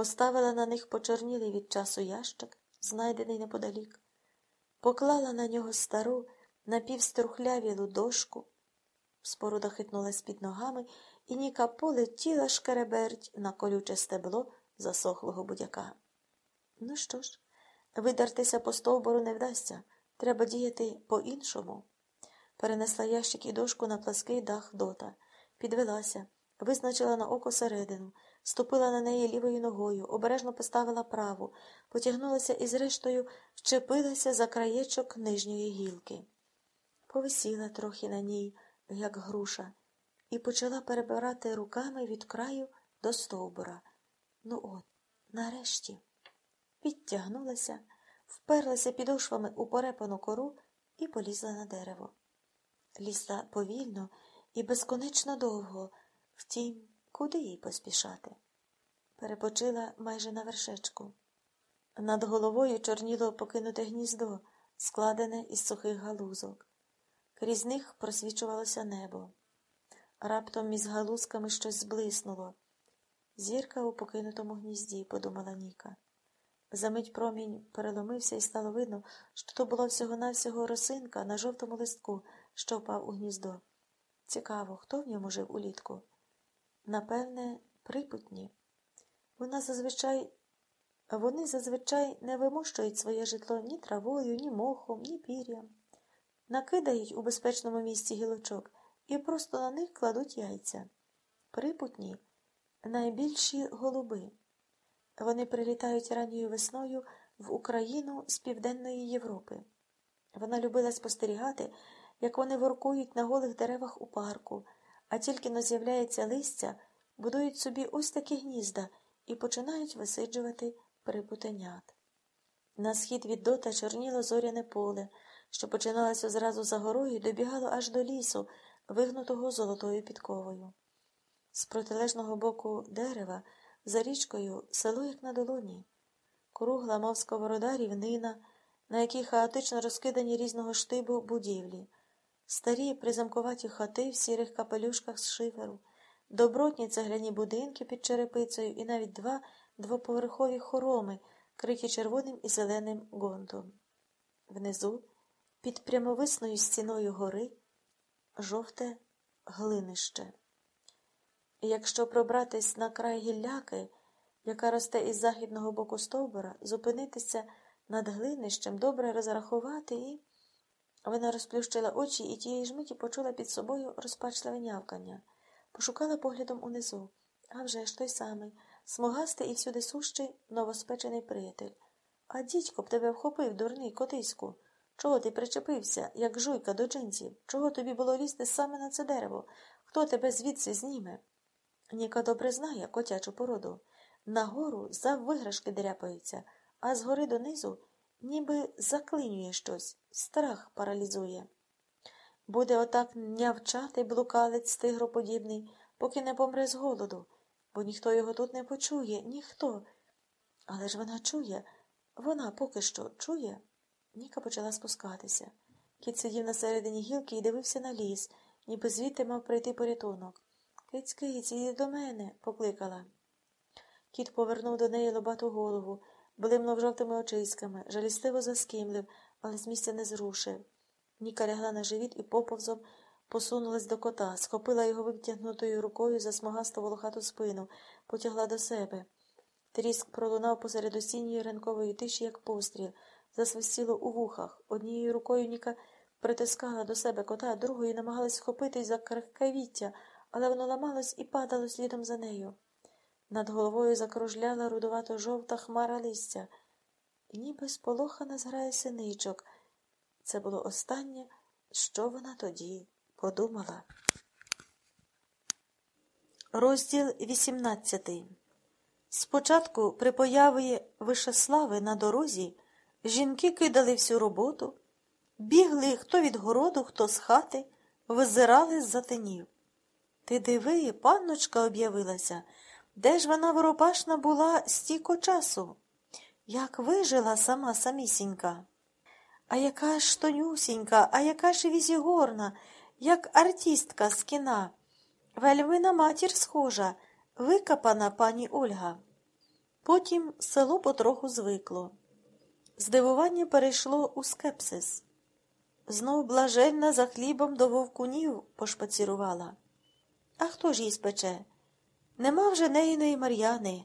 поставила на них почорнілий від часу ящик, знайдений неподалік, поклала на нього стару, напівструхлявілу дошку. Споруда хитнулась під ногами, і Ніка полетіла шкереберть на колюче стебло засохлого будяка. Ну що ж, видертися по стовбуру не вдасться. Треба діяти по-іншому. Перенесла ящик і дошку на плаский дах дота, підвелася, визначила на око середину, ступила на неї лівою ногою, обережно поставила праву, потягнулася і, зрештою, вчепилася за краєчок нижньої гілки. Повисіла трохи на ній, як груша, і почала перебирати руками від краю до стовбура. Ну от, нарешті, підтягнулася, вперлася підошвами у порепану кору і полізла на дерево. Лізла повільно і безконечно довго, втім, куди їй поспішати? Перепочила майже на вершечку. Над головою чорніло покинуте гніздо, складене із сухих галузок. Крізь них просвічувалося небо. Раптом між галузками щось зблиснуло. Зірка у покинутому гнізді, подумала Ніка. Замить промінь переломився і стало видно, що то була всього-навсього росинка на жовтому листку, що впав у гніздо. Цікаво, хто в ньому жив улітку? Напевне, припутні. Вона зазвичай... Вони зазвичай не вимощують своє житло ні травою, ні мохом, ні пір'ям. Накидають у безпечному місці гілочок і просто на них кладуть яйця. Припутні найбільші голуби. Вони прилітають ранньою весною в Україну з Південної Європи. Вона любила спостерігати, як вони воркують на голих деревах у парку, а тільки но з'являється листя, будують собі ось такі гнізда і починають висиджувати припутенят. На схід від дота чорніло зоряне поле, що починалося зразу за горою і добігало аж до лісу, вигнутого золотою підковою. З протилежного боку дерева, за річкою, село як на долоні, кругла, мов сковорода, рівнина, на якій хаотично розкидані різного штибу будівлі, старі призамкуваті хати в сірих капелюшках з шиферу, добротні цегляні будинки під черепицею і навіть два двоповерхові хороми, криті червоним і зеленим гонтом. Внизу, під прямовисною стіною гори, жовте глинище. Якщо пробратись на край гілляки, яка росте із західного боку стовбура, зупинитися над глинищем, добре розрахувати і. Вона розплющила очі і тієї ж миті почула під собою розпачливе нявкання, пошукала поглядом унизу. А вже ж той самий, смугастий і всюди сущий новоспечений приятель. А дідько б тебе вхопив, дурний котиську. Чого ти причепився, як жуйка до джинсів? Чого тобі було лізти саме на це дерево? Хто тебе звідси зніме? Ніка добре знає котячу породу. Нагору за виграшки дряпаються, а згори донизу ніби заклинює щось, страх паралізує. Буде отак нявчати блукалець тигроподібний, поки не помре з голоду, бо ніхто його тут не почує, ніхто. Але ж вона чує, вона поки що чує. Ніка почала спускатися. Кіт сидів на середині гілки і дивився на ліс, ніби звідти мав прийти порятунок. Киць, киць, іди до мене, покликала. Кіт повернув до неї лобату голову, блимнув жовтими очиськами, жалістиво заскімлив, але з місця не зрушив. Ніка лягла на живіт і поповзом посунулась до кота, схопила його витягнутою рукою за смугасту волохату спину, потягла до себе. Тріск пролунав посеред осінньої ранкової тиші, як постріл, засвистіло у вухах. Однією рукою Ніка притискала до себе кота, другою намагалась схопитись за крихкавіття, але воно ламалось і падало слідом за нею. Над головою закружляла рудувато жовта хмара листя, ніби сполохана зграє синичок. Це було останнє, що вона тоді подумала. Розділ 18 Спочатку, при появі Вишеслави на дорозі, жінки кидали всю роботу, бігли хто від городу, хто з хати, визирали з-за тинів. Ти диви, панночка об'явилася. Де ж вона воропашна була стільки часу? Як вижила сама самісінька? А яка ж тонюсінька, а яка ж візігорна, як артистка з кіна. Вельми на матір схожа, викопана пані Ольга. Потім село потроху звикло. Здивування перейшло у скепсис. Знов блаженна за хлібом до вовкунів пошпацірувала. А хто ж їй спече? Нема вже неїної Мар'яни,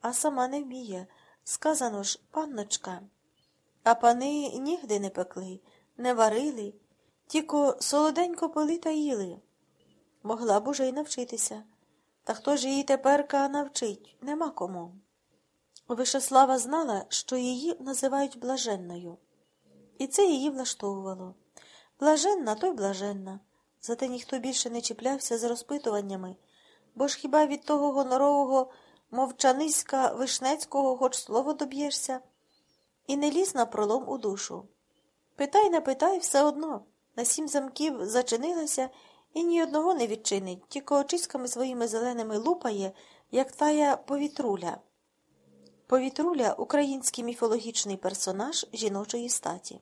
а сама не вміє. Сказано ж, панночка. А пани нігде не пекли, не варили, тільки солоденько пили та їли. Могла б уже й навчитися. Та хто ж її теперка навчить? Нема кому. Вишеслава знала, що її називають блаженною. І це її влаштовувало. Блаженна, то й блаженна. Зате ніхто більше не чіплявся з розпитуваннями, бо ж хіба від того гонорового мовчаниська Вишнецького хоч слово доб'єшся? І не ліз на пролом у душу. Питай не питай, все одно. На сім замків зачинилася і ні одного не відчинить, тільки очиськами своїми зеленими лупає, як тая повітруля. Повітруля український міфологічний персонаж жіночої статі.